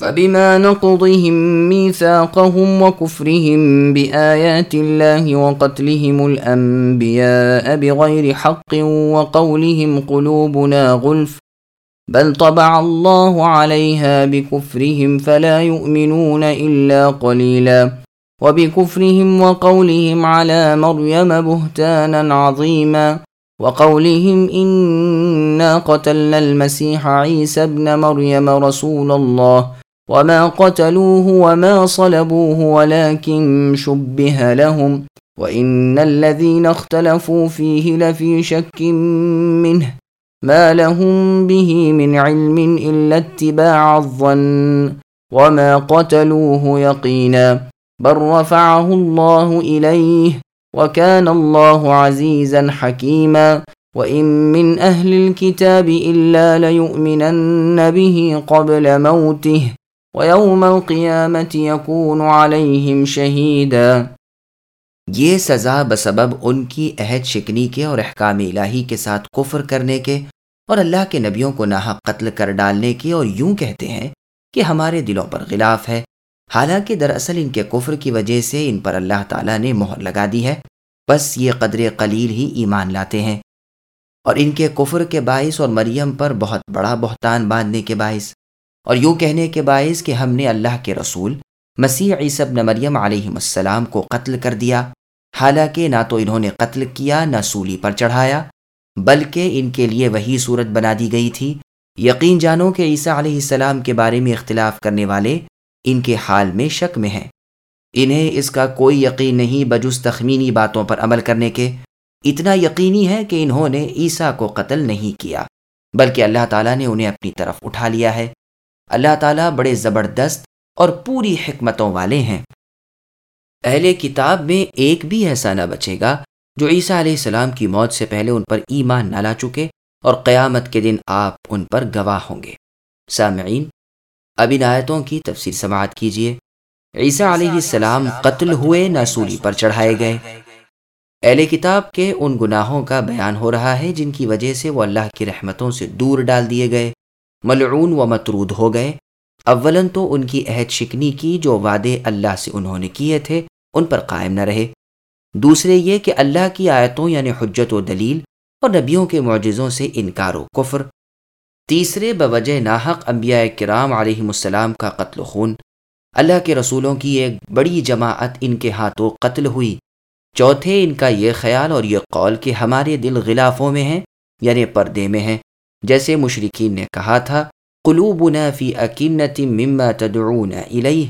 فبما نقضهم ميثاقهم وكفرهم بآيات الله وقتلهم الأنبياء بغير حق وقولهم قلوبنا غلف بل طبع الله عليها بكفرهم فلا يؤمنون إلا قليلا وبكفرهم وقولهم على مريم بهتانا عظيما وقولهم إنا قتلنا المسيح عيسى ابن مريم رسول الله وما قتلوه وما صلبوه ولكن شبه لهم وإن الذين اختلفوا فيه لفي شك منه ما لهم به من علم إلا اتباع الظن وما قتلوه يقينا بل رفعه الله إليه وكان الله عزيزا حكيما وإن من أهل الكتاب إلا ليؤمنن به قبل موته وَيَوْمَ الْقِيَامَةِ يَكُونُ عَلَيْهِمْ شَهِيدًا۔ یہ سزا بسبب ان کی عہد شکنی کے اور احکام الہی کے ساتھ کفر کرنے کے اور اللہ کے نبیوں کو ناحق قتل کر ڈالنے کے اور یوں کہتے ہیں کہ ہمارے دلوں پر غلاف ہے۔ حالانکہ دراصل ان کے کفر کی وجہ سے ان پر اللہ تعالیٰ نے مہر لگا دی ہے۔ بس یہ قدر قلیل ہی ایمان لاتے ہیں۔ اور ان کے کفر کے باعث اور مریم پر بہت بڑا بہتان باندھنے کے باعث۔ اور یوں کہنے کے باعث کہ ہم نے اللہ کے رسول مسیح عیسب نے مریم علیہ السلام کو قتل کر دیا۔ حالانکہ نہ تو انہوں نے قتل کیا، نہ سولی پر چڑھایا، بلکہ ان کے لیے وہی صورت بنا دی گئی تھی۔ یقین جانو کہ عیسیٰ علیہ السلام کے بارے میں اختلاف کرنے والے ان کے حال میں شک میں ہیں۔ انہیں اس کا کوئی یقین نہیں بجز تخمینی باتوں پر عمل کرنے کے۔ اتنا یقینی ہے کہ انہوں نے عیسیٰ کو قتل نہیں کیا، بلکہ اللہ تعالیٰ نے انہیں اپنی طرف اٹھا لیا ہے۔ اللہ تعالیٰ بڑے زبردست اور پوری حکمتوں والے ہیں۔ اہل کتاب میں ایک بھی ایسا نہ بچے گا جو عیسیٰ علیہ السلام کی موت سے پہلے ان پر ایمان نہ لا چکے اور قیامت کے دن آپ ان پر گواہ ہوں گے۔ سامعین، اب ان آیتوں کی تفصیل سماعت کیجیے۔ عیسیٰ علیہ السلام قتل ہوئے، نہ سولی پر چڑھائے گئے۔ اہل کتاب کے ان گناہوں کا بیان ہو رہا ہے جن کی وجہ سے وہ اللہ کی رحمتوں سے دور ڈال دیے گئے۔ ملعون و مترود ہو گئے۔ اولن تو ان کی عہد شکنی کی جو وعدے اللہ سے انہوں نے کیے تھے، ان پر قائم نہ رہے۔ دوسرے یہ کہ اللہ کی آیتوں یعنی حجت و دلیل اور نبیوں کے معجزوں سے انکار و کفر۔ تیسرے بوجہ ناحق انبیاء کرام علیہ السلام کا قتل و خون۔ اللہ کے رسولوں کی ایک بڑی جماعت ان کے ہاتھوں قتل ہوئی۔ چوتھے ان کا یہ خیال اور یہ قول کہ ہمارے دل غلافوں میں ہیں یعنی پردے میں ہیں۔ جیسے مشرقین نے کہا تھا، قلوبنا فی اکنت مما تدعون الیہ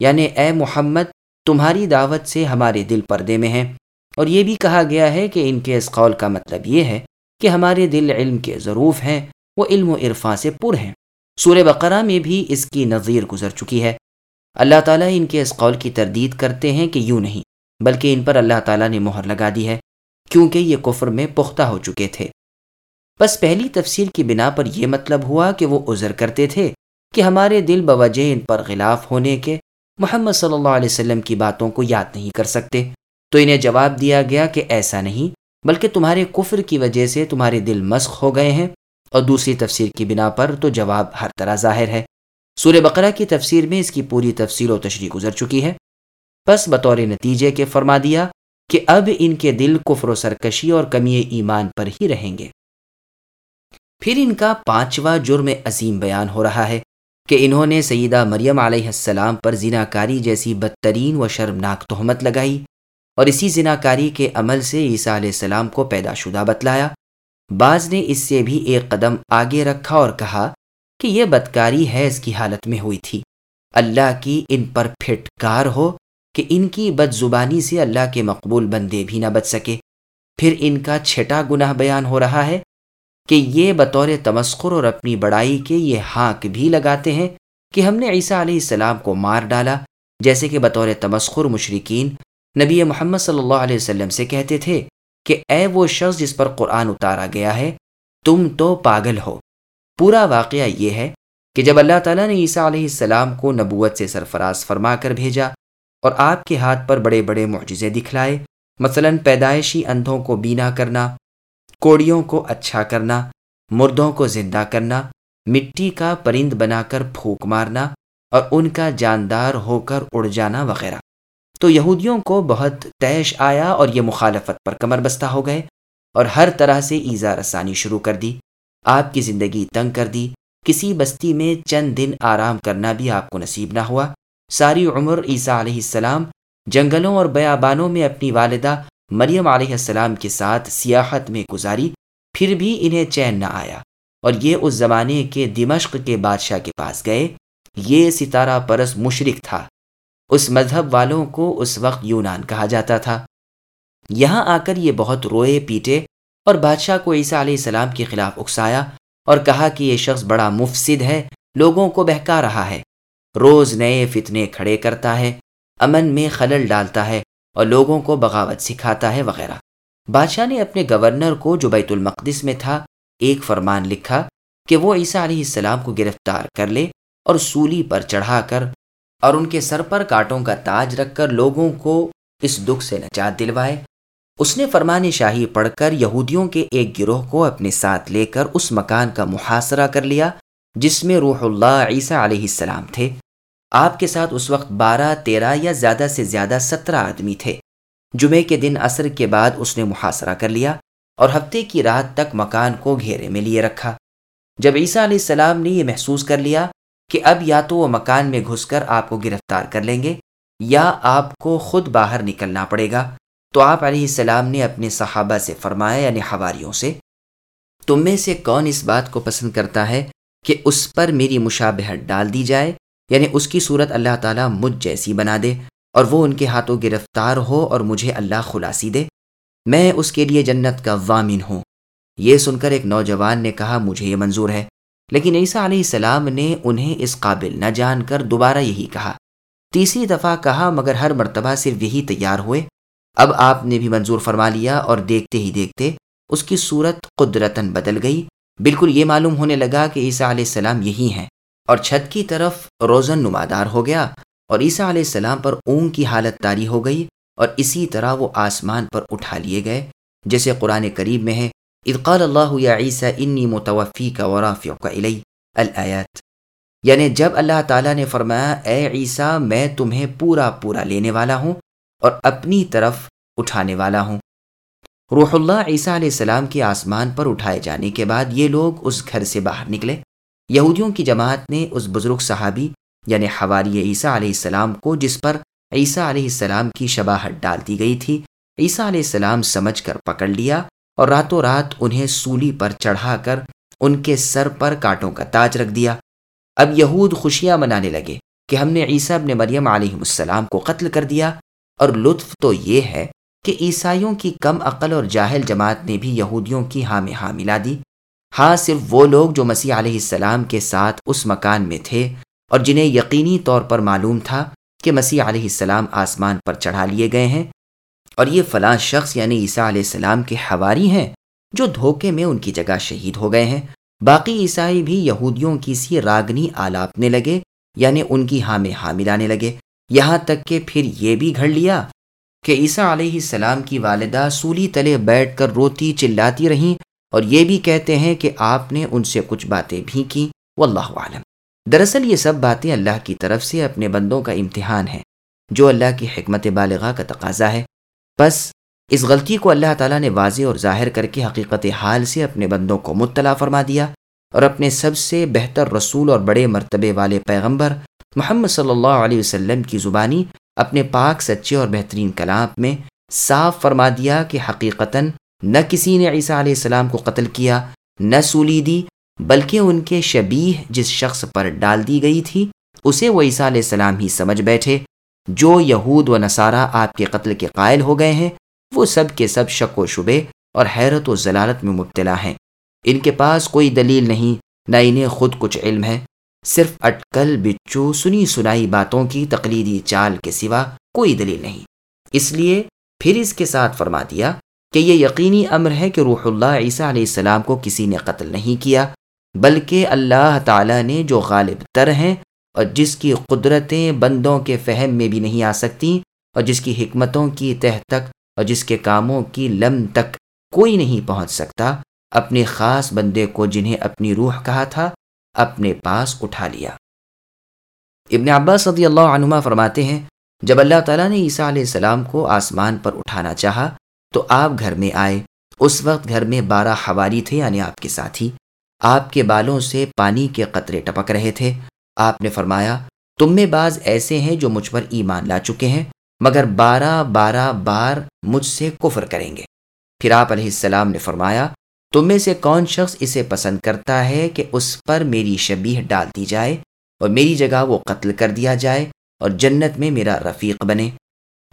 یعنی اے محمد، تمہاری دعوت سے ہمارے دل پردے میں ہیں۔ اور یہ بھی کہا گیا ہے کہ ان کے اس قول کا مطلب یہ ہے کہ ہمارے دل علم کے ضروف ہیں، وہ علم و عرفاں سے پر ہیں۔ سورہ بقرہ میں بھی اس کی نظیر گزر چکی ہے۔ اللہ تعالیٰ ان کے اس قول کی تردید کرتے ہیں کہ یوں نہیں، بلکہ ان پر اللہ تعالیٰ نے مہر لگا دی ہے، کیونکہ یہ کفر میں پختہ ہو چکے تھے۔ بس پہلی تفسیر کی بنا پر یہ مطلب ہوا کہ وہ عذر کرتے تھے کہ ہمارے دل بوجہ ان پر غلاف ہونے کے محمد صلی اللہ علیہ وسلم کی باتوں کو یاد نہیں کر سکتے۔ تو انہیں جواب دیا گیا کہ ایسا نہیں، بلکہ تمہارے کفر کی وجہ سے تمہارے دل مسخ ہو گئے ہیں۔ اور دوسری تفسیر کی بنا پر تو جواب ہر طرح ظاہر ہے۔ سورہ بقرہ کی تفسیر میں اس کی پوری تفسیر و تشریح گزر چکی ہے۔ بس بطور نتیجے کے فرما دیا کہ اب ان کے دل کفر و سرکشی اور کمی ایمان پر ہی رہیں گے۔ پھر ان کا پانچواں جرم عظیم بیان ہو رہا ہے کہ انہوں نے سیدہ مریم علیہ السلام پر زنا کاری جیسی بدترین و شرمناک تہمت لگائی اور اسی زنا کاری کے عمل سے عیسیٰ علیہ السلام کو پیدا شدہ بتلایا۔ بعض نے اس سے بھی ایک قدم آگے رکھا اور کہا کہ یہ بدکاری ہے اس کی حالت میں ہوئی تھی۔ اللہ کی ان پر پھٹکار ہو کہ ان کی بد زبانی سے اللہ کے مقبول بندے بھی نہ بچ سکے۔ پھر ان کا چھٹا گناہ بیان ہو رہا ہے کہ یہ بطور تمسخر اور اپنی بڑائی کے یہ ہانک بھی لگاتے ہیں کہ ہم نے عیسیٰ علیہ السلام کو مار ڈالا، جیسے کہ بطور تمسخر مشرقین نبی محمد صلی اللہ علیہ وسلم سے کہتے تھے کہ اے وہ شخص جس پر قرآن اتارا گیا ہے، تم تو پاگل ہو۔ پورا واقعہ یہ ہے کہ جب اللہ تعالیٰ نے عیسیٰ علیہ السلام کو نبوت سے سرفراز فرما کر بھیجا اور آپ کے ہاتھ پر بڑے بڑے معجزے دکھلائے، مثلا پیدائشی اندھوں کو بینا کرنا کوڑیوں کو اچھا کرنا، مردوں کو زندہ کرنا، مٹی کا پرند بنا کر پھونک مارنا اور ان کا جاندار ہو کر اڑ جانا وغیرہ۔ تو یہودیوں کو بہت تیش آیا اور یہ مخالفت پر کمر بستہ ہو گئے اور ہر طرح سے ایزا رسانی شروع کر دی۔ آپ کی زندگی تنگ کر دی، کسی بستی میں چند دن آرام کرنا بھی آپ کو نصیب نہ ہوا۔ ساری عمر عیسیٰ علیہ السلام جنگلوں اور بیابانوں میں اپنی والدہ مریم علیہ السلام کے ساتھ سیاحت میں گزاری، پھر بھی انہیں چین نہ آیا اور یہ اس زمانے کے دمشق کے بادشاہ کے پاس گئے۔ یہ ستارہ پرس مشرق تھا۔ اس مذہب والوں کو اس وقت یونان کہا جاتا تھا۔ یہاں آ کر یہ بہت روئے، پیٹے اور بادشاہ کو عیسیٰ علیہ السلام کے خلاف اکسایا اور کہا کہ یہ شخص بڑا مفسد ہے، لوگوں کو بہکا رہا ہے۔ روز نئے فتنے کھڑے کرتا ہے، امن میں خلل ڈالتا ہے۔ اور لوگوں کو بغاوت سکھاتا ہے وغیرہ۔ بادشاہ نے اپنے گورنر کو جو بیت المقدس میں تھا، ایک فرمان لکھا کہ وہ عیسیٰ علیہ السلام کو گرفتار کر لے اور سولی پر چڑھا کر اور ان کے سر پر کانٹوں کا تاج رکھ کر لوگوں کو اس دکھ سے نجات دلوائے۔ اس نے فرمان شاہی پڑھ کر یہودیوں کے ایک گروہ کو اپنے ساتھ لے کر اس مکان کا محاصرہ کر لیا، جس میں روح اللہ عیسیٰ علیہ السلام تھے۔ آپ کے ساتھ اس وقت بارہ، تیرہ یا زیادہ سے زیادہ سترہ آدمی تھے۔ جمعے کے دن عصر کے بعد اس نے محاصرہ کر لیا اور ہفتے کی رات تک مکان کو گھیرے میں لیے رکھا۔ جب عیسیٰ علیہ السلام نے یہ محسوس کر لیا کہ اب یا تو وہ مکان میں گھس کر آپ کو گرفتار کر لیں گے یا آپ کو خود باہر نکلنا پڑے گا، تو آپ علیہ السلام نے اپنے صحابہ سے فرمایا یعنی حواریوں سے، تم میں سے کون اس بات کو پسند کرتا ہے کہ اس پر میری مشابہت ڈال دی جائے؟ یعنی اس کی صورت اللہ تعالیٰ مجھ جیسی بنا دے اور وہ ان کے ہاتھوں گرفتار ہو اور مجھے اللہ خلاصی دے۔ میں اس کے لیے جنت کا وامن ہوں۔ یہ سن کر ایک نوجوان نے کہا، مجھے یہ منظور ہے۔ لیکن عیسیٰ علیہ السلام نے انہیں اس قابل نہ جان کر دوبارہ یہی کہا۔ تیسری دفعہ کہا، مگر ہر مرتبہ صرف یہی تیار ہوئے۔ اب آپ نے بھی منظور فرما لیا اور دیکھتے ہی دیکھتے اس کی صورت قدرتاً بدل گئی۔ بالکل یہ معلوم ہونے لگا کہ عیسیٰ علیہ السلام یہی ہیں۔ اور چھت کی طرف روزن نمادار ہو گیا اور عیسیٰ علیہ السلام پر اونگ کی حالت تاری ہو گئی اور اسی طرح وہ آسمان پر اٹھا لیے گئے، جیسے قرآن قریب میں ہے ادقال اللہ یا عیسیٰ انی متوفی کا ورافی کا علیہ الآیات یعنی جب اللہ تعالیٰ نے فرمایا، اے عیسیٰ، میں تمہیں پورا پورا لینے والا ہوں اور اپنی طرف اٹھانے والا ہوں۔ روح اللہ عیسیٰ علیہ السلام کے آسمان پر اٹھائے جانے کے بعد یہ لوگ اس گھر سے باہر نکلے۔ یہودیوں کی جماعت نے اس بزرگ صحابی یعنی حواری عیسیٰ علیہ السلام کو جس پر عیسیٰ علیہ السلام کی شباہت ڈال دی گئی تھی، عیسیٰ علیہ السلام سمجھ کر پکڑ لیا اور راتوں رات انہیں سولی پر چڑھا کر ان کے سر پر کانٹوں کا تاج رکھ دیا۔ اب یہود خوشیاں منانے لگے کہ ہم نے عیسیٰ ابن مریم علیہ السلام کو قتل کر دیا۔ اور لطف تو یہ ہے کہ عیسائیوں کی کم عقل اور جاہل جماعت نے بھی یہودیوں کی ہاں میں ہاں ملا دی۔ ہاں صرف وہ لوگ جو مسیح علیہ السلام کے ساتھ اس مکان میں تھے اور جنہیں یقینی طور پر معلوم تھا کہ مسیح علیہ السلام آسمان پر چڑھا لیے گئے ہیں۔ اور یہ فلاں شخص یعنی عیسیٰ علیہ السلام کے حواری ہیں، جو دھوکے میں ان کی جگہ شہید ہو گئے ہیں۔ باقی عیسائی بھی یہودیوں کی سی راگنی آلاپنے لگے یعنی ان کی ہاں میں ہاں ملانے لگے۔ یہاں تک کہ پھر یہ بھی گھڑ لیا کہ عیسیٰ علیہ السلام کی والدہ سولی تلے بیٹھ کر روتی چلاتی رہیں اور یہ بھی کہتے ہیں کہ آپ نے ان سے کچھ باتیں بھی کی۔ واللہ عالم دراصل یہ سب باتیں اللہ کی طرف سے اپنے بندوں کا امتحان ہے، جو اللہ کی حکمت بالغاہ کا تقاضا ہے۔ بس اس غلطی کو اللہ تعالیٰ نے واضح اور ظاہر کر کے حقیقت حال سے اپنے بندوں کو مطلع فرما دیا اور اپنے سب سے بہتر رسول اور بڑے مرتبے والے پیغمبر محمد صلی اللہ علیہ وسلم کی زبانی اپنے پاک، سچے اور بہترین کلام میں صاف فرما دیا کہ حقیقتاً نہ کسی نے عیسیٰ علیہ السلام کو قتل کیا، نہ سولی دی، بلکہ ان کے شبیہ جس شخص پر ڈال دی گئی تھی، اسے وہ عیسیٰ علیہ السلام ہی سمجھ بیٹھے۔ جو یہود و نصارہ آپ کے قتل کے قائل ہو گئے ہیں، وہ سب کے سب شک و شبے اور حیرت و ضلالت میں مبتلا ہیں۔ ان کے پاس کوئی دلیل نہیں، نہ انہیں خود کچھ علم ہے۔ صرف اٹکل بچو سنی سنائی باتوں کی تقلیدی چال کے سوا کوئی دلیل نہیں۔ اس لیے پھر اس کے ساتھ فرما دیا کہ یہ یقینی امر ہے کہ روح اللہ عیسیٰ علیہ السلام کو کسی نے قتل نہیں کیا، بلکہ اللہ تعالیٰ نے جو غالب تر ہیں اور جس کی قدرتیں بندوں کے فہم میں بھی نہیں آ سکتی اور جس کی حکمتوں کی تہ تک اور جس کے کاموں کی لم تک کوئی نہیں پہنچ سکتا، اپنے خاص بندے کو جنہیں اپنی روح کہا تھا، اپنے پاس اٹھا لیا۔ ابن عباس صدی اللہ عنما فرماتے ہیں، جب اللہ تعالیٰ نے عیسیٰ علیہ السلام کو آسمان پر اٹھانا چاہا تو آپ گھر میں آئے۔ اس وقت گھر میں بارہ حواری تھے یعنی آپ کے ساتھی۔ آپ کے بالوں سے پانی کے قطرے ٹپک رہے تھے۔ آپ نے فرمایا، تم میں بعض ایسے ہیں جو مجھ پر ایمان لا چکے ہیں، مگر بارہ بارہ بار مجھ سے کفر کریں گے۔ پھر آپ علیہ السلام نے فرمایا، تم میں سے کون شخص اسے پسند کرتا ہے کہ اس پر میری شبیہ ڈال دی جائے اور میری جگہ وہ قتل کر دیا جائے اور جنت میں میرا رفیق بنے؟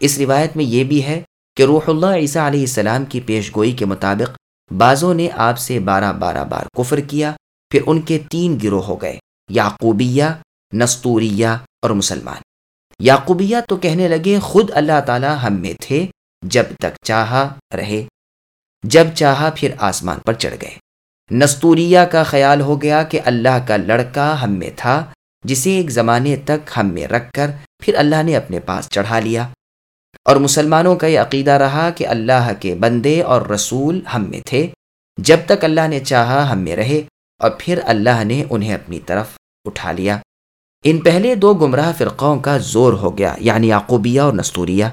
اس روایت میں یہ بھی ہے کہ روح اللہ عیسیٰ علیہ السلام کی پیش گوئی کے مطابق بعضوں نے آپ سے بارہ بارہ بار کفر کیا، پھر ان کے تین گروہ ہو گئے، یعقوبیہ، نستوریہ اور مسلمان۔ یعقوبیہ تو کہنے لگے، خود اللہ تعالی ہم میں تھے، جب تک چاہا رہے، جب چاہا پھر آسمان پر چڑھ گئے۔ نستوریہ کا خیال ہو گیا کہ اللہ کا لڑکا ہم میں تھا، جسے ایک زمانے تک ہم میں رکھ کر پھر اللہ نے اپنے پاس چڑھا لیا۔ اور مسلمانوں کا یہ عقیدہ رہا کہ اللہ کے بندے اور رسول ہم میں تھے۔ جب تک اللہ نے چاہا ہم میں رہے اور پھر اللہ نے انہیں اپنی طرف اٹھا لیا۔ ان پہلے دو گمراہ فرقوں کا زور ہو گیا یعنی یعقوبیہ اور نستوریہ۔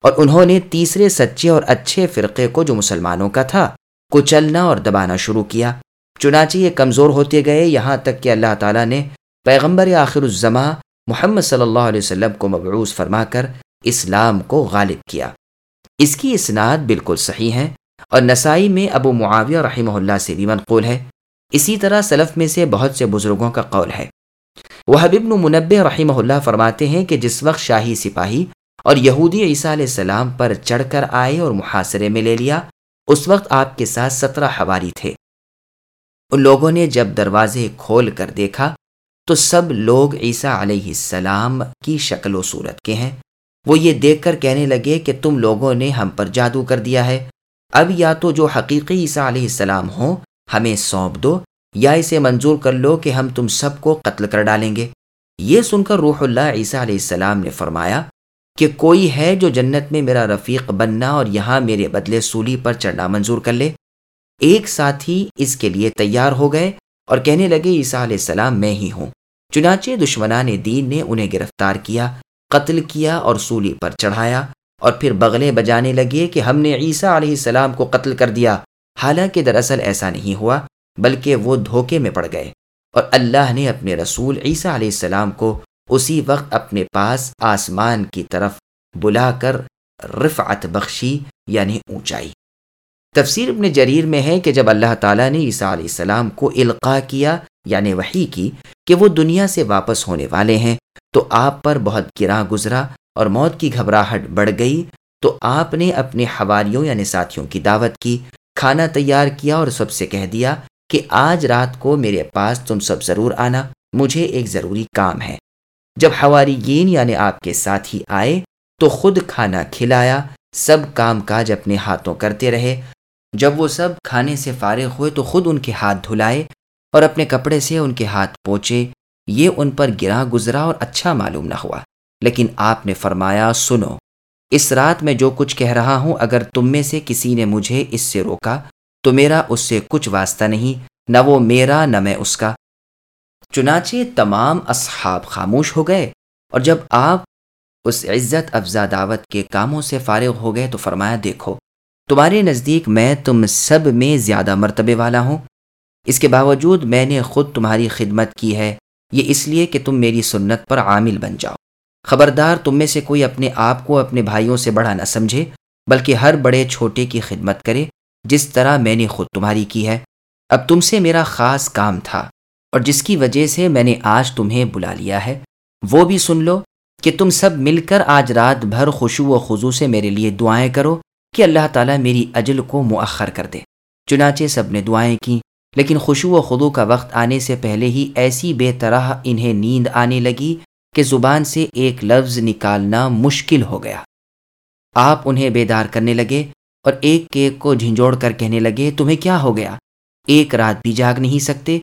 اور انہوں نے تیسرے سچے اور اچھے فرقے کو جو مسلمانوں کا تھا، کچلنا اور دبانا شروع کیا۔ چنانچہ یہ کمزور ہوتے گئے، یہاں تک کہ اللہ تعالیٰ نے پیغمبر آخر الزماں محمد صلی اللہ علیہ وسلم کو مبعوث فرما کر اسلام کو غالب کیا۔ اس کی اسناد بالکل صحیح ہے اور نسائی میں ابو معاویہ رحمہ اللہ سے بھی منقول ہے۔ اسی طرح سلف میں سے بہت سے بزرگوں کا قول ہے۔ وہ حبیب منبع رحمہ اللہ فرماتے ہیں کہ جس وقت شاہی سپاہی اور یہودی عیسیٰ علیہ السلام پر چڑھ کر آئے اور محاصرے میں لے لیا، اس وقت آپ کے ساتھ سترہ حواری تھے۔ ان لوگوں نے جب دروازے کھول کر دیکھا تو سب لوگ عیسیٰ علیہ السلام کی شکل و صورت کے ہیں۔ وہ یہ دیکھ کر کہنے لگے کہ تم لوگوں نے ہم پر جادو کر دیا ہے۔ اب یا تو جو حقیقی عیسیٰ علیہ السلام ہوں، ہمیں سونپ دو یا اسے منظور کر لو کہ ہم تم سب کو قتل کر ڈالیں گے۔ یہ سن کر روح اللہ عیسیٰ علیہ السلام نے فرمایا کہ کوئی ہے جو جنت میں میرا رفیق بننا اور یہاں میرے بدلے سولی پر چڑھنا منظور کر لے۔ ایک ساتھی اس کے لیے تیار ہو گئے اور کہنے لگے، عیسیٰ علیہ السلام میں ہی ہوں۔ چنانچہ دشمنان دین نے انہیں گرفتار کیا۔ قتل کیا اور سولی پر چڑھایا اور پھر بغلیں بجانے لگے کہ ہم نے عیسیٰ علیہ السلام کو قتل کر دیا۔ حالانکہ دراصل ایسا نہیں ہوا، بلکہ وہ دھوکے میں پڑ گئے اور اللہ نے اپنے رسول عیسیٰ علیہ السلام کو اسی وقت اپنے پاس آسمان کی طرف بلا کر رفعت بخشی یعنی اونچائی۔ تفسیر ابن جریر میں ہے کہ جب اللہ تعالیٰ نے عیسیٰ علیہ السلام کو القاع کیا یعنی وہی کی، کہ وہ دنیا سے واپس ہونے والے ہیں تو آپ پر بہت گراں گزرا اور موت کی گھبراہٹ بڑھ گئی، تو آپ نے اپنے حواریوں یعنی ساتھیوں کی دعوت کی، کھانا تیار کیا اور سب سے کہہ دیا کہ آج رات کو میرے پاس تم سب ضرور آنا، مجھے ایک ضروری کام ہے۔ جب حواریین یعنی آپ کے ساتھی آئے، تو خود کھانا کھلایا، سب کام کاج اپنے ہاتھوں کرتے رہے۔ جب وہ سب کھانے سے فارغ ہوئے، تو خود ان کے ہاتھ دھلائے اور اپنے کپڑے سے ان کے ہاتھ پوچھے یہ ان پر گرا گزرا اور اچھا معلوم نہ ہوا۔ لیکن آپ نے فرمایا، سنو، اس رات میں جو کچھ کہہ رہا ہوں، اگر تم میں سے کسی نے مجھے اس سے روکا، تو میرا اس سے کچھ واسطہ نہیں، نہ وہ میرا، نہ میں اس کا۔ چنانچہ تمام اصحاب خاموش ہو گئے، اور جب آپ اس عزت افزا دعوت کے کاموں سے فارغ ہو گئے تو فرمایا، دیکھو، تمہارے نزدیک میں تم سب میں زیادہ مرتبے والا ہوں۔ اس کے باوجود میں نے خود تمہاری خدمت کی ہے۔ یہ اس لیے کہ تم میری سنت پر عامل بن جاؤ۔ خبردار تم میں سے کوئی اپنے آپ کو اپنے بھائیوں سے بڑا نہ سمجھے، بلکہ ہر بڑے چھوٹے کی خدمت کرے، جس طرح میں نے خود تمہاری کی ہے۔ اب تم سے میرا خاص کام تھا، اور جس کی وجہ سے میں نے آج تمہیں بلا لیا ہے۔ وہ بھی سن لو کہ تم سب مل کر آج رات بھر خوشو و خضو سے میرے لیے دعائیں کرو کہ اللہ تعالیٰ میری اجل کو مؤخر کر دے۔ چنانچہ سب نے دعائیں کیں۔ لیکن خوشو و خدو کا وقت آنے سے پہلے ہی ایسی بے طرح انہیں نیند آنے لگی کہ زبان سے ایک لفظ نکالنا مشکل ہو گیا۔ آپ انہیں بیدار کرنے لگے اور ایک کیک کو جھنجھوڑ کر کہنے لگے، تمہیں کیا ہو گیا؟ ایک رات بھی جاگ نہیں سکتے۔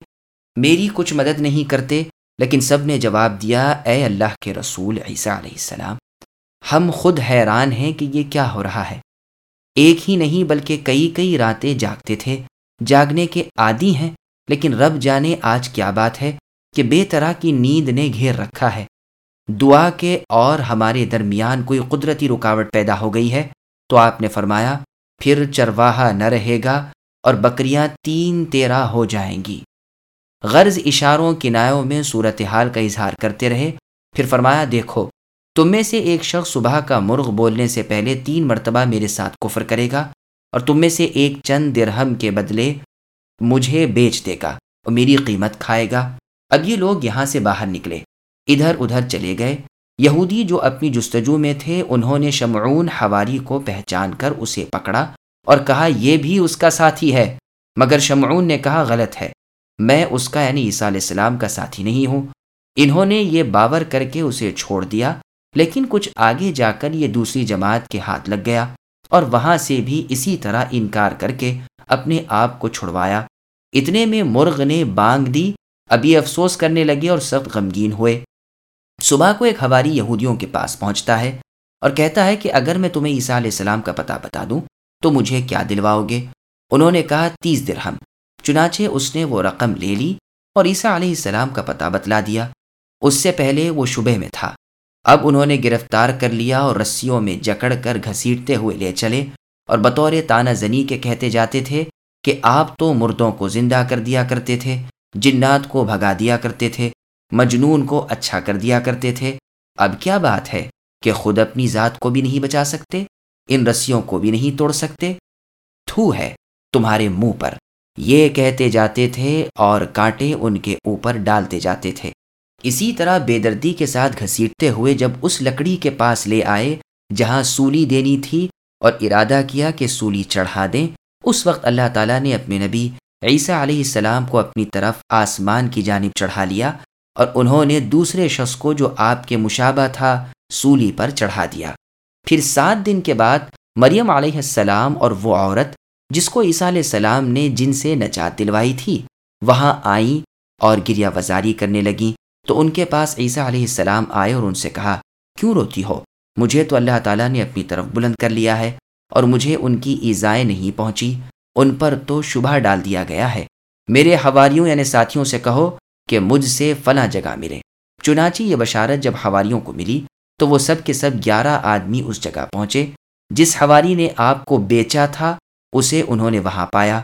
میری کچھ مدد نہیں کرتے۔ لیکن سب نے جواب دیا، اے اللہ کے رسول عیسیٰ علیہ السلام، ہم خود حیران ہیں کہ یہ کیا ہو رہا ہے۔ ایک ہی نہیں بلکہ کئی کئی راتیں جاگتے تھے۔ جاگنے کے عادی ہیں، لیکن رب جانے آج کیا بات ہے کہ بے طرح کی نیند نے گھیر رکھا ہے۔ دعا کے اور ہمارے درمیان کوئی قدرتی رکاوٹ پیدا ہو گئی ہے، تو آپ نے فرمایا، پھر چرواہا نہ رہے گا اور بکریاں تین تیرہ ہو جائیں گی۔ غرض اشاروں کنایوں میں صورتحال کا اظہار کرتے رہے۔ پھر فرمایا، دیکھو، تم میں سے ایک شخص صبح کا مرغ بولنے سے پہلے تین مرتبہ میرے ساتھ کفر کرے گا۔ اور تم میں سے ایک چند درہم کے بدلے مجھے بیچ دے گا اور میری قیمت کھائے گا۔ اب یہ لوگ یہاں سے باہر نکلے۔ ادھر ادھر چلے گئے۔ یہودی جو اپنی جستجو میں تھے، انہوں نے شمعون حواری کو پہچان کر اسے پکڑا اور کہا، یہ بھی اس کا ساتھی ہے۔ مگر شمعون نے کہا، غلط ہے۔ میں اس کا یعنی عیسیٰ علیہ السلام کا ساتھی نہیں ہوں۔ انہوں نے یہ باور کر کے اسے چھوڑ دیا، لیکن کچھ آگے جا کر یہ دوسری جماعت کے ہاتھ لگ گیا۔ اور وہاں سے بھی اسی طرح انکار کر کے اپنے آپ کو چھڑوایا۔ اتنے میں مرغ نے بانگ دی، ابھی افسوس کرنے لگے اور سخت غمگین ہوئے۔ صبح کو ایک ہواری یہودیوں کے پاس پہنچتا ہے اور کہتا ہے کہ اگر میں تمہیں عیسیٰ علیہ السلام کا پتہ بتا دوں تو مجھے کیا دلواؤ گے انہوں نے کہا، تیس درہم۔ چنانچہ اس نے وہ رقم لے لی اور عیسیٰ علیہ السلام کا پتہ بتلا دیا۔ اس سے پہلے وہ شبہ میں تھا۔ اب انہوں نے گرفتار کر لیا اور رسیوں میں جکڑ کر گھسیٹتے ہوئے لے چلے اور بطور تانا زنی کے کہتے جاتے تھے کہ آپ تو مردوں کو زندہ کر دیا کرتے تھے، جنات کو بھگا دیا کرتے تھے، مجنون کو اچھا کر دیا کرتے تھے۔ اب کیا بات ہے کہ خود اپنی ذات کو بھی نہیں بچا سکتے؟ ان رسیوں کو بھی نہیں توڑ سکتے؟ تھو ہے، تمہارے منہ پر یہ کہتے جاتے تھے اور کانٹے ان کے اوپر ڈالتے جاتے تھے۔ اسی طرح بے دردی کے ساتھ گھسیٹتے ہوئے جب اس لکڑی کے پاس لے آئے، جہاں سولی دینی تھی اور ارادہ کیا کہ سولی چڑھا دیں، اس وقت اللہ تعالیٰ نے اپنے نبی عیسیٰ علیہ السلام کو اپنی طرف آسمان کی جانب چڑھا لیا اور انہوں نے دوسرے شخص کو جو آپ کے مشابہ تھا، سولی پر چڑھا دیا۔ پھر سات دن کے بعد مریم علیہ السلام اور وہ عورت، جس کو عیسیٰ علیہ السلام نے جن سے نجات دلوائی تھی، وہاں آئیں اور گریا وزاری کرنے لگیں۔ تو ان کے پاس عیسیٰ علیہ السلام آئے اور ان سے کہا، کیوں روتی ہو؟ مجھے تو اللہ تعالیٰ نے اپنی طرف بلند کر لیا ہے اور مجھے ان کی ایزائیں نہیں پہنچی، ان پر تو شبہ ڈال دیا گیا ہے۔ میرے حواریوں یعنی ساتھیوں سے کہو کہ مجھ سے فلاں جگہ ملے۔ چنانچہ یہ بشارت جب حواریوں کو ملی تو وہ سب کے سب گیارہ آدمی اس جگہ پہنچے۔ جس حواری نے آپ کو بیچا تھا، اسے انہوں نے وہاں پایا۔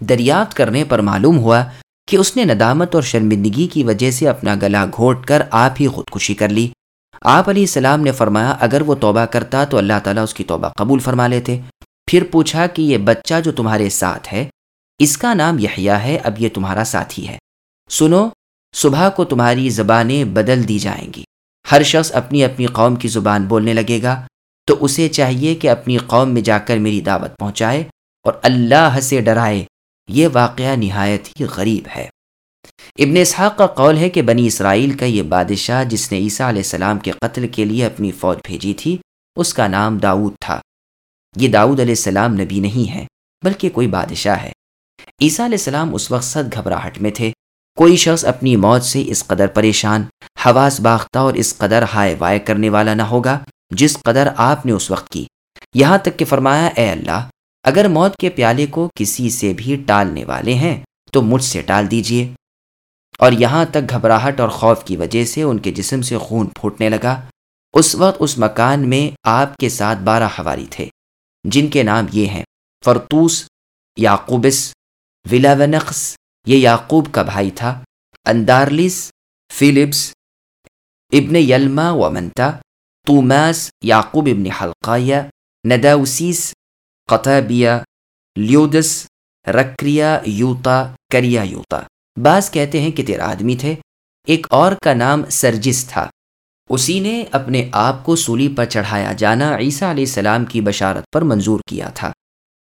دریافت کرنے پر معلوم ہوا کہ اس نے ندامت اور شرمندگی کی وجہ سے اپنا گلا گھوٹ کر آپ ہی خودکشی کر لی۔ آپ علیہ السلام نے فرمایا، اگر وہ توبہ کرتا تو اللہ تعالیٰ اس کی توبہ قبول فرما لیتے۔ پھر پوچھا کہ یہ بچہ جو تمہارے ساتھ ہے، اس کا نام یحییٰ ہے، اب یہ تمہارا ساتھی ہے۔ سنو، صبح کو تمہاری زبانیں بدل دی جائیں گی۔ ہر شخص اپنی اپنی قوم کی زبان بولنے لگے گا۔ تو اسے چاہیے کہ اپنی قوم میں جا کر میری دعوت پہنچائے اور اللہ سے ڈرائے۔ یہ واقعہ نہایت ہی غریب ہے۔ ابن اسحاق کا قول ہے کہ بنی اسرائیل کا یہ بادشاہ جس نے عیسیٰ علیہ السلام کے قتل کے لیے اپنی فوج بھیجی تھی، اس کا نام داؤد تھا۔ یہ داؤد علیہ السلام نبی نہیں ہے، بلکہ کوئی بادشاہ ہے۔ عیسیٰ علیہ السلام اس وقت صد گھبراہٹ میں تھے۔ کوئی شخص اپنی موت سے اس قدر پریشان، حواس باختہ اور اس قدر ہائے وائے کرنے والا نہ ہوگا جس قدر آپ نے اس وقت کی۔ یہاں تک کہ فرمایا، اے اللہ اگر موت کے پیالے کو کسی سے بھی ٹالنے والے ہیں، تو مجھ سے ٹال دیجیے۔ اور یہاں تک گھبراہٹ اور خوف کی وجہ سے ان کے جسم سے خون پھوٹنے لگا۔ اس وقت اس مکان میں آپ کے ساتھ بارہ ہواری تھے، جن کے نام یہ ہیں فرتوس یعقوبس ولاونقس یہ یعقوب کا بھائی تھا اندارلس فلپس ابن یلما و منتا، توماس یعقوب ابن حلقایہ نداؤسیس قطبیہ لیودس، رکریا، یوتا، کریا یوتا۔ بعض کہتے ہیں کہ تیرا آدمی تھے۔ ایک اور کا نام سرجس تھا۔ اسی نے اپنے آپ کو سولی پر چڑھایا۔ جانا عیسیٰ علیہ السلام کی بشارت پر منظور کیا تھا۔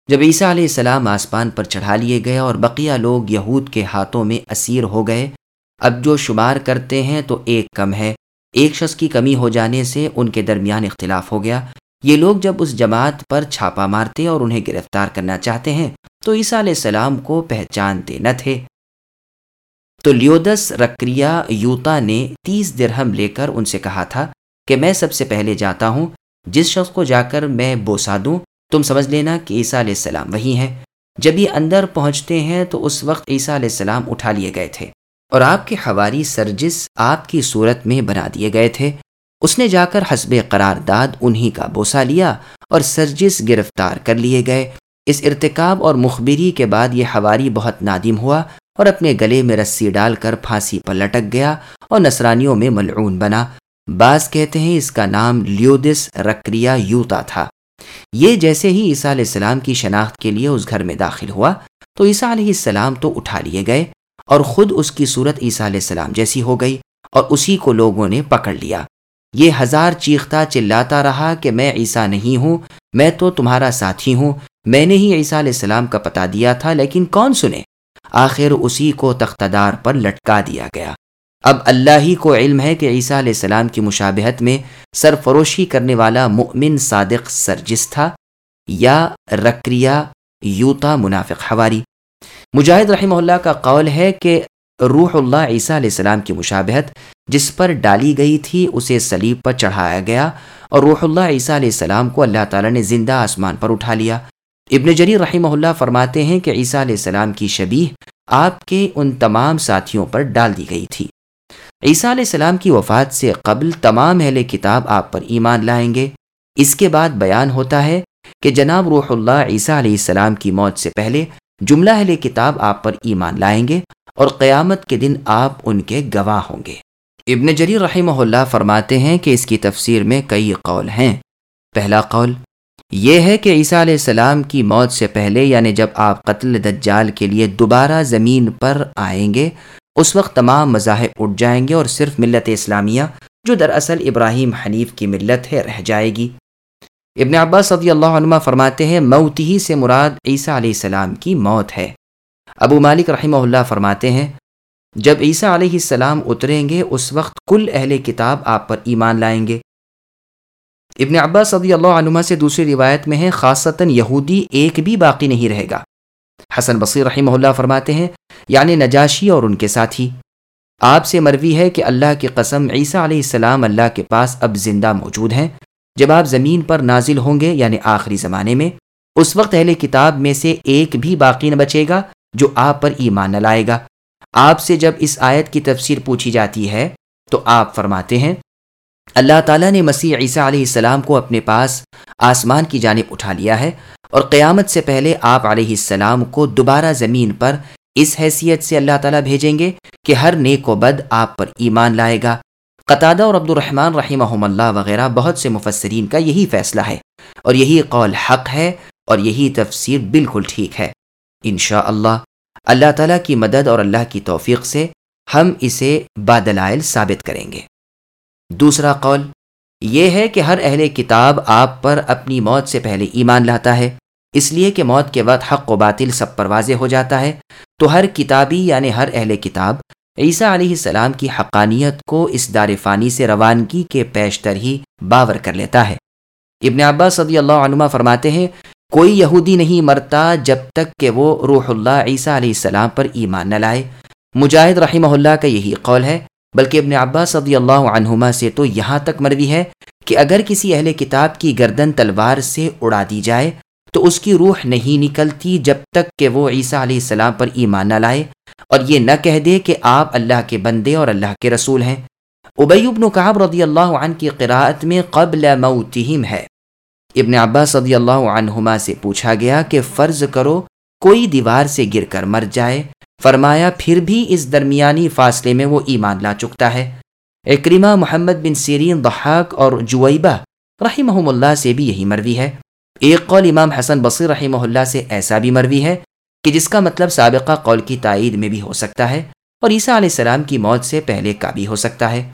جب عیسیٰ علیہ السلام آسمان پر چڑھا لیے گئے اور بقیہ لوگ یہود کے ہاتھوں میں اسیر ہو گئے، اب جو شمار کرتے ہیں تو ایک کم ہے۔ ایک شخص کی کمی ہو جانے سے ان کے درمیان اختلاف ہو گیا۔ یہ لوگ جب اس جماعت پر چھاپا مارتے اور انہیں گرفتار کرنا چاہتے ہیں، تو عیسیٰ علیہ السلام کو پہچانتے نہ تھے۔ تو لیودس رکریا یوتا نے تیس درہم لے کر ان سے کہا تھا کہ میں سب سے پہلے جاتا ہوں، جس شخص کو جا کر میں بوسا دوں، تم سمجھ لینا کہ عیسیٰ علیہ السلام وہی ہیں۔ جب یہ اندر پہنچتے ہیں، تو اس وقت عیسیٰ علیہ السلام اٹھا لیے گئے تھے اور آپ کے حواری سرجس آپ کی صورت میں بنا دیے گئے تھے۔ اس نے جا کر حسب قرار داد انہی کا بوسا لیا اور سرجس گرفتار کر لیے گئے۔ اس ارتکاب اور مخبری کے بعد یہ حواری بہت نادم ہوا اور اپنے گلے میں رسی ڈال کر پھانسی پر لٹک گیا اور نصرانیوں میں ملعون بنا۔ بعض کہتے ہیں اس کا نام لیودس رکریا یوتا تھا۔ یہ جیسے ہی عیسیٰ علیہ السلام کی شناخت کے لیے اس گھر میں داخل ہوا تو عیسیٰ علیہ السلام تو اٹھا لیے گئے اور خود اس کی صورت عیسیٰ علیہ السلام جیسی ہو گئی اور اسی کو لوگوں نے پکڑ لیا۔ یہ ہزار چیختا چلاتا رہا کہ میں عیسیٰ نہیں ہوں، میں تو تمہارا ساتھی ہوں۔ میں نے ہی عیسیٰ علیہ السلام کا پتا دیا تھا، لیکن کون سنے؟ آخر اسی کو تختدار پر لٹکا دیا گیا۔ اب اللہ ہی کو علم ہے کہ عیسیٰ علیہ السلام کی مشابہت میں سرفروشی کرنے والا مؤمن صادق سرجس تھا یا رکریا یوتا منافق حواری۔ مجاہد رحمہ اللہ کا قول ہے کہ روح اللہ عیسیٰ علیہ السلام کی مشابہت جس پر ڈالی گئی تھی، اسے سلیب پر چڑھایا گیا اور روح اللہ عیسیٰ علیہ السلام کو اللہ تعالیٰ نے زندہ آسمان پر اٹھا لیا۔ ابن جری رحمہ اللہ فرماتے ہیں کہ عیسیٰ علیہ السلام کی شبیہ آپ کے ان تمام ساتھیوں پر ڈال دی گئی تھی۔ عیسیٰ علیہ السلام کی وفات سے قبل تمام اہل کتاب آپ پر ایمان لائیں گے۔ اس کے بعد بیان ہوتا ہے کہ جناب روح اللہ عیسیٰ علیہ السلام کی موت سے پہلے جملہ اہل کتاب آپ پر ایمان لائیں گے۔ اور قیامت کے دن آپ ان کے گواہ ہوں گے۔ ابن جری رحمہ اللہ فرماتے ہیں کہ اس کی تفسیر میں کئی قول ہیں۔ پہلا قول، یہ ہے کہ عیسیٰ علیہ السلام کی موت سے پہلے یعنی جب آپ قتل دجال کے لیے دوبارہ زمین پر آئیں گے، اس وقت تمام مذاہب اٹھ جائیں گے اور صرف ملت اسلامیہ، جو دراصل ابراہیم حنیف کی ملت ہے، رہ جائے گی۔ ابن عباس صدی اللہ عنہ فرماتے ہیں موت ہی سے مراد عیسیٰ علیہ السلام کی موت ہے۔ ابو مالک رحمہ اللہ فرماتے ہیں، جب عیسیٰ علیہ السلام اتریں گے، اس وقت کل اہل کتاب آپ پر ایمان لائیں گے۔ ابن عباس صدی اللہ عنہ سے دوسری روایت میں ہے، خاصتاً یہودی ایک بھی باقی نہیں رہے گا۔ حسن بصیر رحمہ اللہ فرماتے ہیں یعنی نجاشی اور ان کے ساتھی۔ آپ سے مروی ہے کہ اللہ کی قسم عیسیٰ علیہ السلام اللہ کے پاس اب زندہ موجود ہیں۔ جب آپ زمین پر نازل ہوں گے یعنی آخری زمانے میں، اس وقت اہل کتاب میں سے ایک بھی باقی نہ بچے گا۔ جو آپ پر ایمان نہ لائے گا۔ آپ سے جب اس آیت کی تفسیر پوچھی جاتی ہے، تو آپ فرماتے ہیں، اللہ تعالیٰ نے مسیح عیسیٰ علیہ السلام کو اپنے پاس آسمان کی جانب اٹھا لیا ہے اور قیامت سے پہلے آپ علیہ السلام کو دوبارہ زمین پر اس حیثیت سے اللہ تعالیٰ بھیجیں گے کہ ہر نیک و بد آپ پر ایمان لائے گا۔ قطادہ اور عبد الرحمن رحمہ اللہ وغیرہ بہت سے مفسرین کا یہی فیصلہ ہے اور یہی قول حق ہے اور یہی تفسیر بالکل ٹھیک ہے۔ انشاء اللہ اللہ تعالیٰ کی مدد اور اللہ کی توفیق سے ہم اسے بادلائل ثابت کریں گے۔ دوسرا قول یہ ہے کہ ہر اہل کتاب آپ پر اپنی موت سے پہلے ایمان لاتا ہے، اس لیے کہ موت کے وقت حق و باطل سب پر واضح ہو جاتا ہے۔ تو ہر کتابی یعنی ہر اہل کتاب عیسیٰ علیہ السلام کی حقانیت کو اس دار فانی سے روانگی کے پیشتر ہی باور کر لیتا ہے۔ ابن عباس صدی اللہ عنہ فرماتے ہیں کوئی یہودی نہیں مرتا جب تک کہ وہ روح اللہ عیسیٰ علیہ السلام پر ایمان نہ لائے۔ مجاہد رحمہ اللہ کا یہی قول ہے، بلکہ ابن عباس صدی اللہ عنہما سے تو یہاں تک مروی ہے کہ اگر کسی اہل کتاب کی گردن تلوار سے اڑا دی جائے تو اس کی روح نہیں نکلتی جب تک کہ وہ عیسیٰ علیہ السلام پر ایمان نہ لائے۔ اور یہ نہ کہہ دے کہ آپ اللہ کے بندے اور اللہ کے رسول ہیں۔ ابی ابن کعب رضی اللہ عنہ کی قراءت میں قبل موتہم ہے۔ ابن عباس رضی اللہ عنہما سے پوچھا گیا کہ فرض کرو کوئی دیوار سے گر کر مر جائے۔ فرمایا، پھر بھی اس درمیانی فاصلے میں وہ ایمان لا چکتا ہے۔ اکریمہ محمد بن سیرین ضحاک اور جویبہ رحمہم اللہ سے بھی یہی مروی ہے۔ ایک قول امام حسن بصیر رحمہ اللہ سے ایسا بھی مروی ہے کہ جس کا مطلب سابقہ قول کی تائید میں بھی ہو سکتا ہے اور عیسیٰ علیہ السلام کی موت سے پہلے کا بھی ہو سکتا ہے۔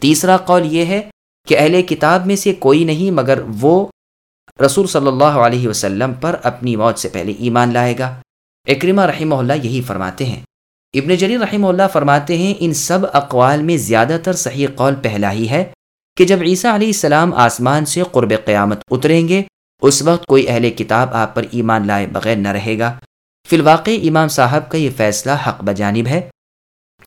تیسرا قول یہ ہے کہ اہل کتاب میں سے کوئی نہیں مگر وہ رسول صلی اللہ علیہ وسلم پر اپنی موت سے پہلے ایمان لائے گا۔ اکرمہ رحمہ اللہ یہی فرماتے ہیں۔ ابن جری رحمہ اللہ فرماتے ہیں، ان سب اقوال میں زیادہ تر صحیح قول پہلا ہی ہے کہ جب عیسیٰ علیہ السلام آسمان سے قرب قیامت اتریں گے، اس وقت کوئی اہل کتاب آپ پر ایمان لائے بغیر نہ رہے گا۔ فی الواقع، امام صاحب کا یہ فیصلہ حق بجانب ہے۔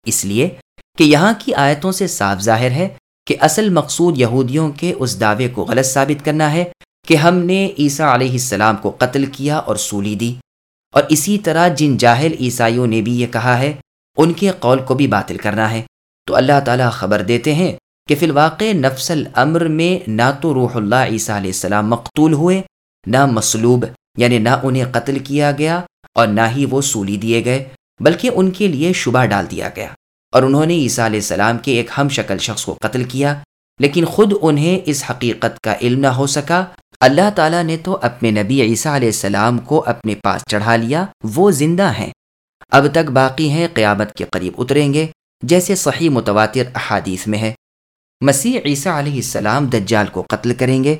اس لیے کہ یہاں کی آیتوں سے صاف ظاہر ہے کہ اصل مقصود یہودیوں کے اس دعوے کو غلط ثابت کرنا ہے۔ کہ ہم نے عیسیٰ علیہ السلام کو قتل کیا اور سولی دی۔ اور اسی طرح جن جاہل عیسائیوں نے بھی یہ کہا ہے، ان کے قول کو بھی باطل کرنا ہے۔ تو اللہ تعالیٰ خبر دیتے ہیں کہ فی الواقع نفس الامر میں نہ تو روح اللہ عیسیٰ علیہ السلام مقتول ہوئے، نہ مسلوب یعنی نہ انہیں قتل کیا گیا اور نہ ہی وہ سولی دیے گئے، بلکہ ان کے لیے شبہ ڈال دیا گیا۔ اور انہوں نے عیسیٰ علیہ السلام کے ایک ہم شکل شخص کو قتل کیا، لیکن خود انہیں اس حقیقت کا علم نہ ہو سکا۔ اللہ تعالیٰ نے تو اپنے نبی عیسیٰ علیہ السلام کو اپنے پاس چڑھا لیا، وہ زندہ ہیں۔ اب تک باقی ہیں، قیامت کے قریب اتریں گے، جیسے صحیح متواتر احادیث میں ہے۔ مسیح عیسیٰ علیہ السلام دجال کو قتل کریں گے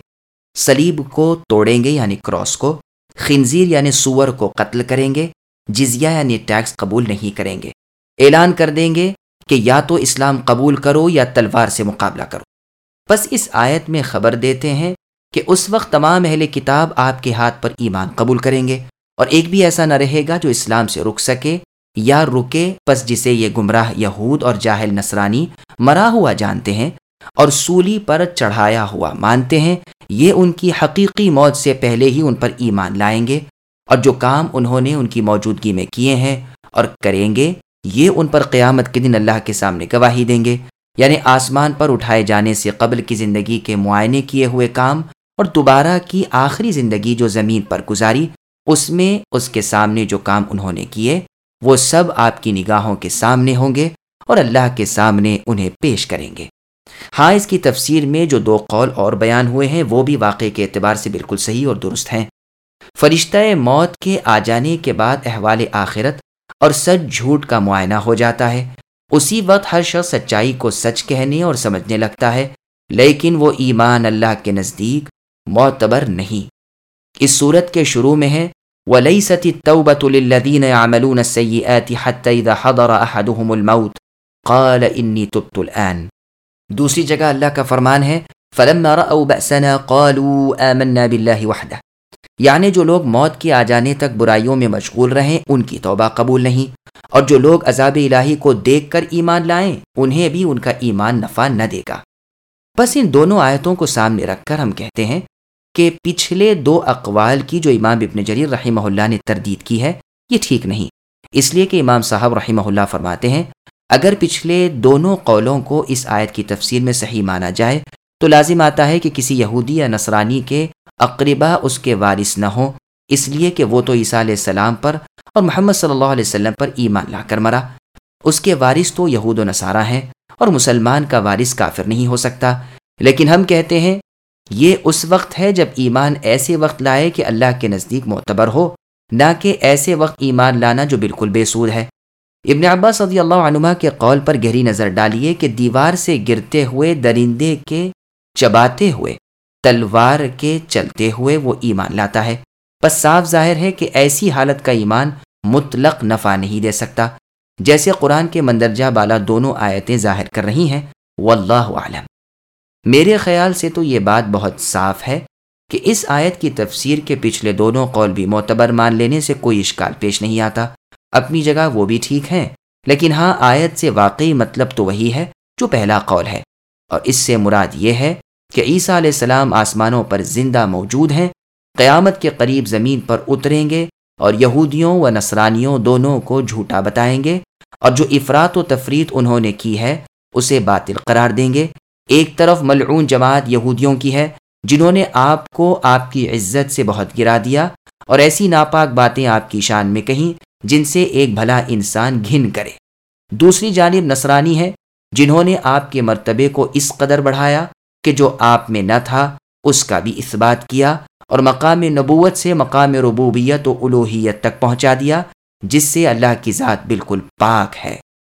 سلیب کو توڑیں گے یعنی کراس کو، خنزیر یعنی سور کو قتل کریں گے، جزیہ یعنی ٹیکس قبول نہیں کریں گے۔ اعلان کر دیں گے کہ یا تو اسلام قبول کرو یا تلوار سے مقابلہ کرو۔ بس اس آیت میں خبر دیتے ہیں کہ اس وقت تمام اہل کتاب آپ کے ہاتھ پر ایمان قبول کریں گے اور ایک بھی ایسا نہ رہے گا جو اسلام سے رک سکے یا رکے، پس جسے یہ گمراہ یہود اور جاہل نصرانی مرا ہوا جانتے ہیں اور سولی پر چڑھایا ہوا مانتے ہیں، یہ ان کی حقیقی موت سے پہلے ہی ان پر ایمان لائیں گے اور جو کام انہوں نے ان کی موجودگی میں کیے ہیں اور کریں گے، یہ ان پر قیامت کے دن اللہ کے سامنے گواہی دیں گے یعنی آسمان پر اٹھائے جانے سے قبل کی زندگی کے معائنے کیے ہوئے کام اور دوبارہ کی آخری زندگی جو زمین پر گزاری، اس میں اس کے سامنے جو کام انہوں نے کیے، وہ سب آپ کی نگاہوں کے سامنے ہوں گے اور اللہ کے سامنے انہیں پیش کریں گے۔ ہاں اس کی تفسیر میں جو دو قول اور بیان ہوئے ہیں، وہ بھی واقع کے اعتبار سے بالکل صحیح اور درست ہیں۔ فرشتہ موت کے آ جانے کے بعد احوال آخرت اور سچ جھوٹ کا معائنہ ہو جاتا ہے۔ اسی وقت ہر شخص سچائی کو سچ کہنے اور سمجھنے لگتا ہے، لیکن وہ ایمان اللہ کے نزدیک معتبر نہیں۔ اس صورت کے شروع میں ہے، وَلَيْسَتِ التَّوْبَةُ لِلَّذِينَ يَعْمَلُونَ السَّيِّئَاتِ حَتَّى إِذَا حَضَرَ أَحَدُهُمُ الْمَوْتِ قَالَ إِنِّي تُبْتُ الْآنِ۔ دوسری جگہ اللہ کا فرمان ہے، فَلَمَّا رَأَوْ بَأْسَنَا قَالُوا آمَنَّا بِاللَّهِ وَحْدَهِ۔ یعنی جو لوگ موت کے آ جانے تک برائیوں میں مشغول رہیں، ان کی توبہ قبول نہیں۔ اور جو لوگ عذاب الہی کو دیکھ کر ایمان لائیں، انہیں بھی ان کا ایمان نفع نہ دے گا۔ بس ان دونوں آیتوں کو سامنے رکھ کر ہم کہتے ہیں کہ پچھلے دو اقوال کی جو امام ابن جریر رحمہ اللہ نے تردید کی ہے، یہ ٹھیک نہیں۔ اس لیے کہ امام صاحب رحمہ اللہ فرماتے ہیں، اگر پچھلے دونوں قولوں کو اس آیت کی تفسیر میں صحیح مانا جائے، تو لازم آتا ہے کہ کسی یہودی یا نصرانی کے اقربا اس کے وارث نہ ہوں۔ اس لیے کہ وہ تو عیسیٰ علیہ السلام پر اور محمد صلی اللہ علیہ وسلم پر ایمان لا کر مرا۔ اس کے وارث تو یہود و نصارہ ہیں اور مسلمان کا وارث کافر نہیں ہو سکتا۔ لیکن ہم کہتے ہیں یہ اس وقت ہے جب ایمان ایسے وقت لائے کہ اللہ کے نزدیک معتبر ہو، نہ کہ ایسے وقت ایمان لانا جو بالکل بے سود ہے۔ ابن عباس صدی اللہ عنہ کے قول پر گہری نظر ڈالیے کہ دیوار سے گرتے ہوئے، درندے کے چباتے ہوئے، تلوار کے چلتے ہوئے وہ ایمان لاتا ہے۔ بس صاف ظاہر ہے کہ ایسی حالت کا ایمان مطلق نفع نہیں دے سکتا۔ جیسے قرآن کے مندرجہ بالا دونوں آیتیں ظاہر کر رہی ہیں۔ واللہ عالم میرے خیال سے تو یہ بات بہت صاف ہے کہ اس آیت کی تفسیر کے پچھلے دونوں قول بھی معتبر مان لینے سے کوئی اشکال پیش نہیں آتا۔ اپنی جگہ وہ بھی ٹھیک ہیں، لیکن ہاں آیت سے واقعی مطلب تو وہی ہے جو پہلا قول ہے۔ اور اس سے مراد یہ ہے کہ عیسیٰ علیہ السلام آسمانوں پر زندہ موجود ہیں، قیامت کے قریب زمین پر اتریں گے اور یہودیوں و نصرانیوں دونوں کو جھوٹا بتائیں گے اور جو افراد و تفریح انہوں نے کی ہے، اسے باطل قرار دیں گے۔ ایک طرف ملعون جماعت یہودیوں کی ہے، جنہوں نے آپ کو آپ کی عزت سے بہت گرا دیا، اور ایسی ناپاک باتیں آپ کی شان میں کہیں جن سے ایک بھلا انسان گھن کرے۔ دوسری جانب نصرانی ہے، جنہوں نے آپ کے مرتبے کو اس قدر بڑھایا کہ جو آپ میں نہ تھا، اس کا بھی اس بات کیا اور مقام نبوت سے مقام ربوبیت و الوحیت تک پہنچا دیا، جس سے اللہ کی ذات بالکل پاک ہے۔